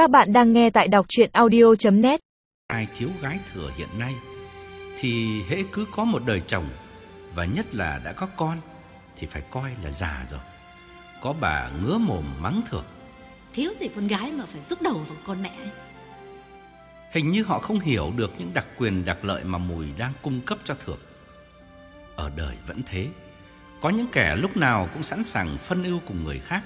Các bạn đang nghe tại đọc chuyện audio.net Ai thiếu gái thừa hiện nay Thì hễ cứ có một đời chồng Và nhất là đã có con Thì phải coi là già rồi Có bà ngứa mồm mắng thược Thiếu gì con gái mà phải rút đầu vào con mẹ ấy. Hình như họ không hiểu được những đặc quyền đặc lợi mà Mùi đang cung cấp cho Thược. Ở đời vẫn thế, có những kẻ lúc nào cũng sẵn sàng phân ưu cùng người khác,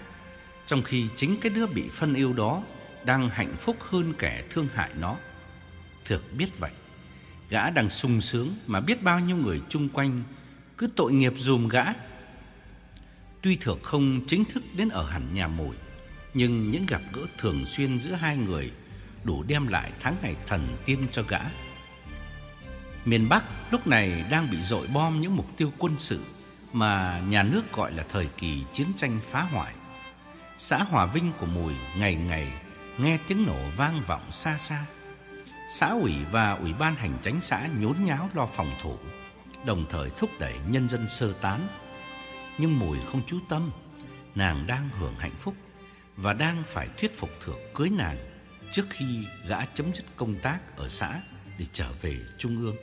trong khi chính cái đứa bị phân ưu đó đang hạnh phúc hơn kẻ thương hại nó. Thược biết vậy, gã đang sung sướng mà biết bao nhiêu người chung quanh cứ tội nghiệp dùm gã. Tuy Thược không chính thức đến ở hẳn nhà Mồi, nhưng những gặp gỡ thường xuyên giữa hai người đủ đem lại tháng ngày thần tiên cho gã. Miền Bắc lúc này đang bị dội bom những mục tiêu quân sự mà nhà nước gọi là thời kỳ chiến tranh phá hoại. Xã Hòa Vinh của Mùi ngày ngày nghe tiếng nổ vang vọng xa xa. Xã ủy và ủy ban hành chánh xã nhốn nháo lo phòng thủ, đồng thời thúc đẩy nhân dân sơ tán. Nhưng Mùi không chú tâm, nàng đang hưởng hạnh phúc và đang phải thuyết phục thượng cưới nàng trước khi gã chấm dứt công tác ở xã để trở về trung ương.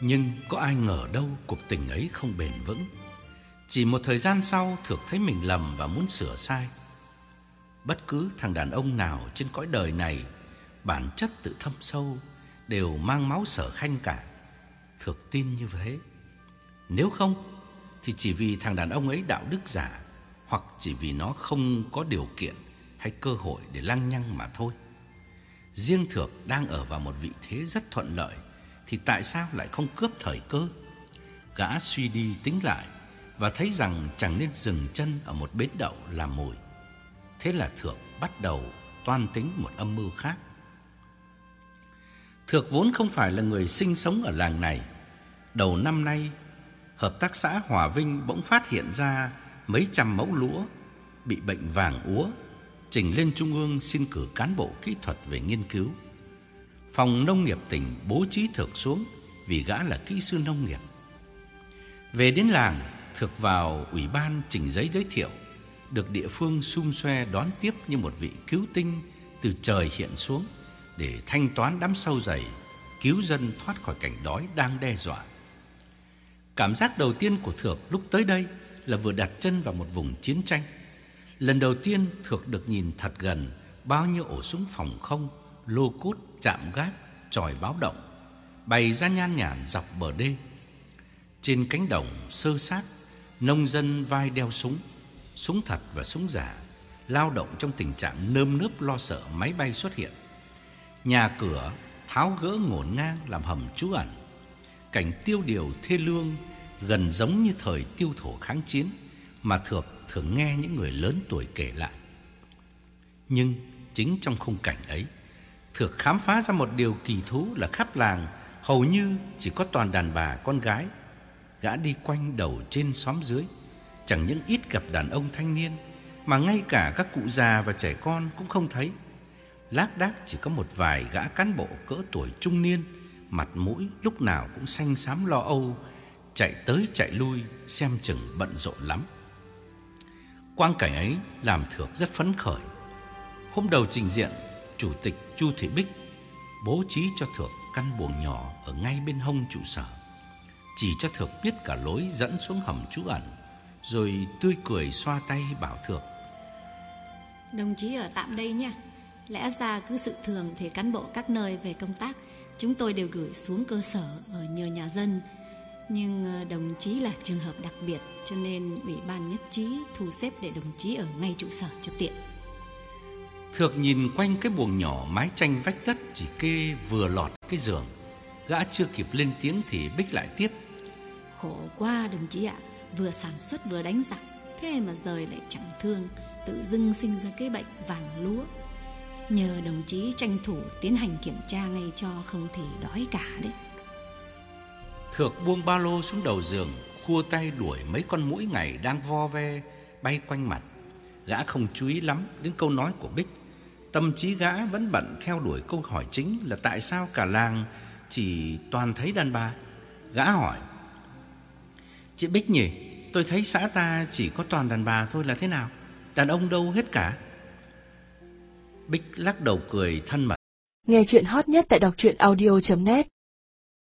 Nhưng có ai ngờ đâu cuộc tình ấy không bền vững. Chỉ một thời gian sau Thược thấy mình lầm và muốn sửa sai. Bất cứ thằng đàn ông nào trên cõi đời này, bản chất tự thâm sâu đều mang máu sở khanh cả. thực tin như thế. Nếu không, thì chỉ vì thằng đàn ông ấy đạo đức giả, hoặc chỉ vì nó không có điều kiện hay cơ hội để lăng nhăng mà thôi. Riêng Thược đang ở vào một vị thế rất thuận lợi, thì tại sao lại không cướp thời cơ? Gã suy đi tính lại và thấy rằng chẳng nên dừng chân ở một bến đậu làm mồi. Thế là Thược bắt đầu toan tính một âm mưu khác. Thược vốn không phải là người sinh sống ở làng này. Đầu năm nay, hợp tác xã Hòa Vinh bỗng phát hiện ra mấy trăm mẫu lúa bị bệnh vàng úa trình lên trung ương xin cử cán bộ kỹ thuật về nghiên cứu. Phòng nông nghiệp tỉnh bố trí Thược xuống vì gã là kỹ sư nông nghiệp. Về đến làng, Thược vào ủy ban trình giấy giới thiệu, được địa phương xung xoe đón tiếp như một vị cứu tinh từ trời hiện xuống để thanh toán đám sâu dày, cứu dân thoát khỏi cảnh đói đang đe dọa. Cảm giác đầu tiên của Thược lúc tới đây là vừa đặt chân vào một vùng chiến tranh. Lần đầu tiên Thược được nhìn thật gần bao nhiêu ổ súng phòng không, lô cốt, chạm gác, tròi báo động, bày ra nhan nhản dọc bờ đê. Trên cánh đồng sơ sát, nông dân vai đeo súng, súng thật và súng giả, lao động trong tình trạng nơm nớp lo sợ máy bay xuất hiện. Nhà cửa tháo gỡ ngổn ngang làm hầm trú ẩn. Cảnh tiêu điều thê lương gần giống như thời tiêu thổ kháng chiến mà Thược thường nghe những người lớn tuổi kể lại. Nhưng chính trong khung cảnh ấy, Thược khám phá ra một điều kỳ thú là khắp làng hầu như chỉ có toàn đàn bà con gái. Gã đi quanh đầu trên xóm dưới, chẳng những ít gặp đàn ông thanh niên mà ngay cả các cụ già và trẻ con cũng không thấy. Lác đác chỉ có một vài gã cán bộ cỡ tuổi trung niên, mặt mũi lúc nào cũng xanh xám lo âu, chạy tới chạy lui xem chừng bận rộn lắm. Quang cảnh ấy làm Thược rất phấn khởi. Hôm đầu trình diện, chủ tịch Chu Thị Bích bố trí cho Thược căn buồng nhỏ ở ngay bên hông trụ sở. Chỉ cho Thược biết cả lối dẫn xuống hầm trú ẩn, rồi tươi cười xoa tay bảo Thược. Đồng chí ở tạm đây nha. Lẽ ra cứ sự thường thì cán bộ các nơi về công tác chúng tôi đều gửi xuống cơ sở ở nhờ nhà dân. Nhưng ờ, đồng chí là trường hợp đặc biệt cho nên ủy ban nhất trí thu xếp để đồng chí ở ngay trụ sở cho tiện. Thược nhìn quanh cái buồng nhỏ mái tranh vách đất chỉ kê vừa lọt cái giường. Gã chưa kịp lên tiếng thì Bích lại tiếp. Khổ quá đồng chí ạ, vừa sản xuất vừa đánh giặc, thế mà rời lại chẳng thương, tự dưng sinh ra cái bệnh vàng lúa. Nhờ đồng chí tranh thủ tiến hành kiểm tra ngay cho không thì đói cả đấy. Thược buông ba lô xuống đầu giường, khua tay đuổi mấy con mũi ngày đang vo ve bay quanh mặt. Gã không chú ý lắm đến câu nói của Bích. Tâm trí gã vẫn bận theo đuổi câu hỏi chính là tại sao cả làng chỉ toàn thấy đàn bà. Gã hỏi: Chị Bích nhỉ? Tôi thấy xã ta chỉ có toàn đàn bà thôi là thế nào? Đàn ông đâu hết cả? Bích lắc đầu cười thân mật. Nghe chuyện hot nhất tại đọc truyện audio.net